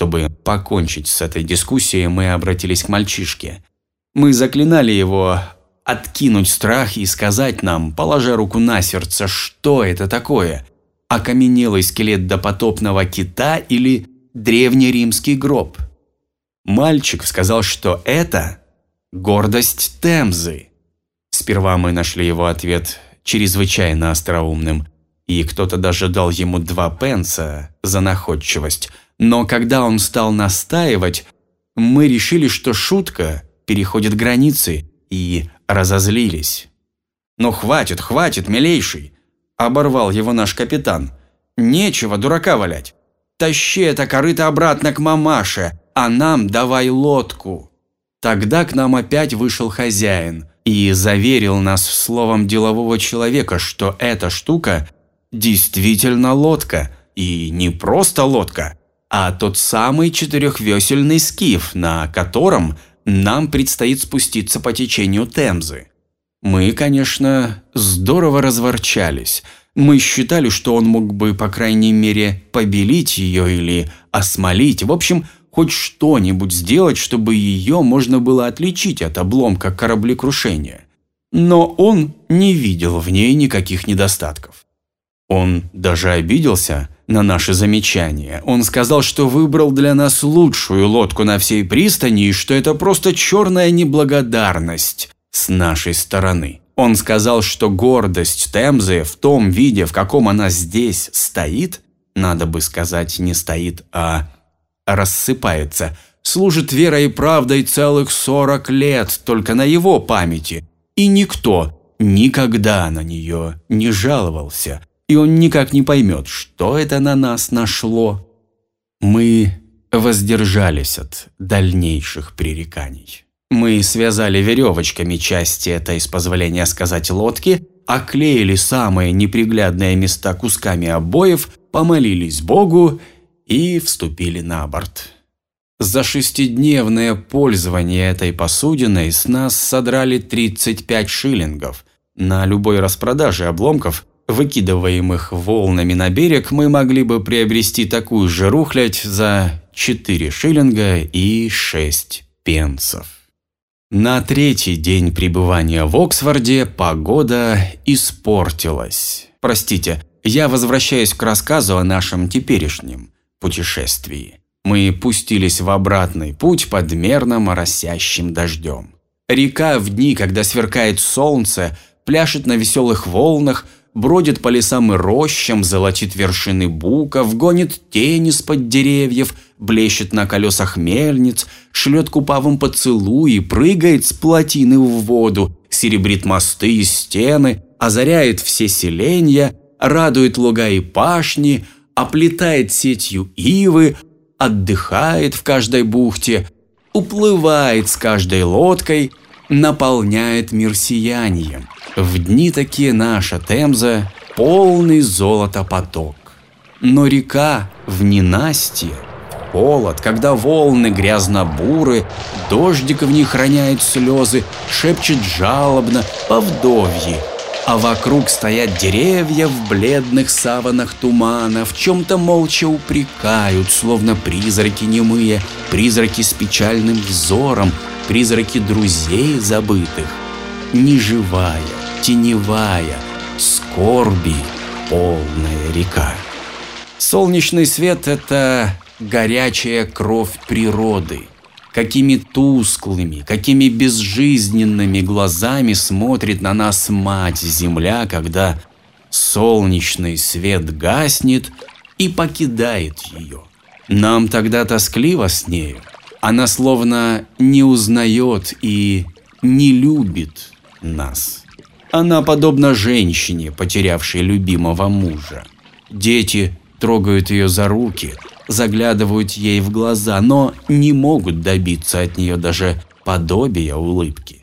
Чтобы покончить с этой дискуссией, мы обратились к мальчишке. Мы заклинали его откинуть страх и сказать нам, положа руку на сердце, что это такое – окаменелый скелет допотопного кита или древнеримский гроб. Мальчик сказал, что это гордость Темзы. Сперва мы нашли его ответ чрезвычайно остроумным, и кто-то даже дал ему два пенса за находчивость. Но когда он стал настаивать, мы решили, что шутка переходит границы, и разозлились. «Ну хватит, хватит, милейший!» – оборвал его наш капитан. «Нечего дурака валять. Тащи это корыто обратно к мамаше, а нам давай лодку». Тогда к нам опять вышел хозяин и заверил нас словом делового человека, что эта штука действительно лодка, и не просто лодка, а тот самый четырехвесельный скиф, на котором – нам предстоит спуститься по течению Темзы. Мы, конечно, здорово разворчались. Мы считали, что он мог бы, по крайней мере, побелить ее или осмолить. В общем, хоть что-нибудь сделать, чтобы ее можно было отличить от обломка кораблекрушения. Но он не видел в ней никаких недостатков. Он даже обиделся на наше замечание. Он сказал, что выбрал для нас лучшую лодку на всей пристани и что это просто черная неблагодарность с нашей стороны. Он сказал, что гордость Темзы в том виде, в каком она здесь стоит, надо бы сказать, не стоит, а рассыпается, служит верой и правдой целых 40 лет только на его памяти, и никто никогда на нее не жаловался, и он никак не поймет, что это на нас нашло. Мы воздержались от дальнейших пререканий. Мы связали веревочками части этой, с позволения сказать, лодки, оклеили самые неприглядные места кусками обоев, помолились Богу и вступили на борт. За шестидневное пользование этой посудиной с нас содрали 35 шиллингов. На любой распродаже обломков выкидываемых волнами на берег, мы могли бы приобрести такую же рухлядь за 4 шиллинга и 6 пенсов. На третий день пребывания в Оксфорде погода испортилась. Простите, я возвращаюсь к рассказу о нашем теперешнем путешествии. Мы пустились в обратный путь под мерно моросящим дождем. Река в дни, когда сверкает солнце, пляшет на веселых волнах, бродит по лесам и рощам, золотит вершины буков, гонит тени с-под деревьев, блещет на колесах мельниц, шлет купавым поцелуи, прыгает с плотины в воду, серебрит мосты и стены, озаряет все селенья, радует луга и пашни, оплетает сетью ивы, отдыхает в каждой бухте, уплывает с каждой лодкой, наполняет мир сиянием. В дни такие наша Темза – полный золота поток. Но река в ненастье, холод, когда волны грязно-буры, дождик в них роняет слезы, шепчет жалобно по вдовье, а вокруг стоят деревья в бледных саванах тумана, в чем-то молча упрекают, словно призраки немые, призраки с печальным взором, призраки друзей забытых. Неживая, теневая, скорби полная река. Солнечный свет – это горячая кровь природы. Какими тусклыми, какими безжизненными глазами смотрит на нас Мать-Земля, когда солнечный свет гаснет и покидает ее. Нам тогда тоскливо с нею. Она словно не узнает и не любит нас. Она подобна женщине, потерявшей любимого мужа. Дети трогают ее за руки, заглядывают ей в глаза, но не могут добиться от нее даже подобия улыбки.